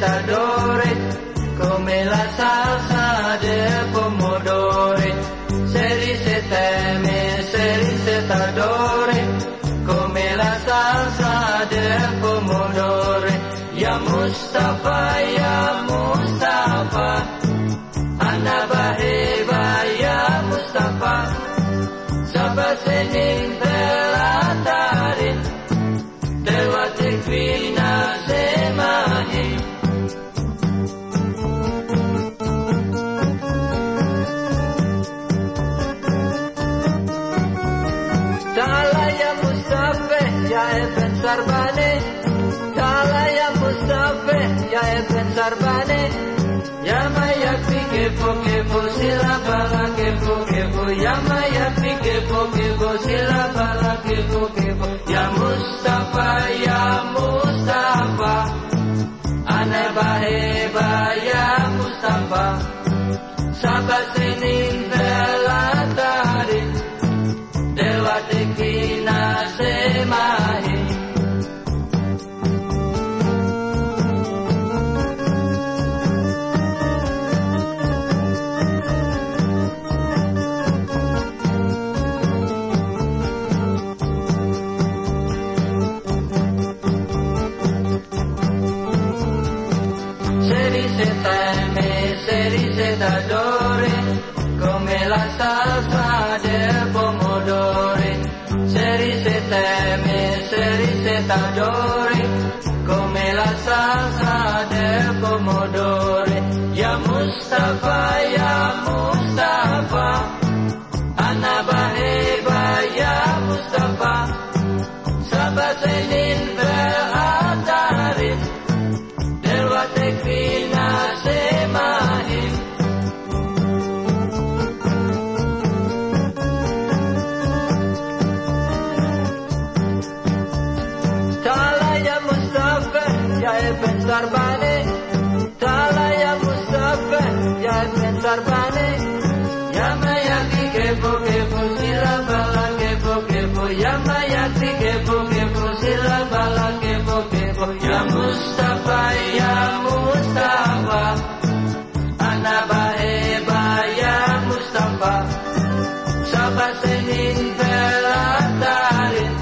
matadores, come la salsa de pomodori. Se dice teme, se dice la salsa de pomodori. Ya Mustafa, ya Mustafa, anda baheba, Mustafa, sabah senin سربانه تعالى يا مصطفى يا ابن سربانه يا ما يكفي كيفو كيفو سيلا بلا كيفو كيفو يا ما يكفي كيفو كيفو سيلا بلا كيفو كيفو يا مصطفى يا مصطفى أنا بهيبة يا مصطفى Sabah cerise d'adore, come la salsa del pomodore. Cerise teme, cerise d'adore, come la salsa del pomodore. Ya Mustafa, ya Mustafa, anabaheba, ya Mustafa, sabasene. sarbane tala ya musabe ya men sarbane ya ma ya dike bo ke bo sira bala ke bo ke bo ya ma ya dike ana ba e ba ya mustafa. Sapa senin pelatarin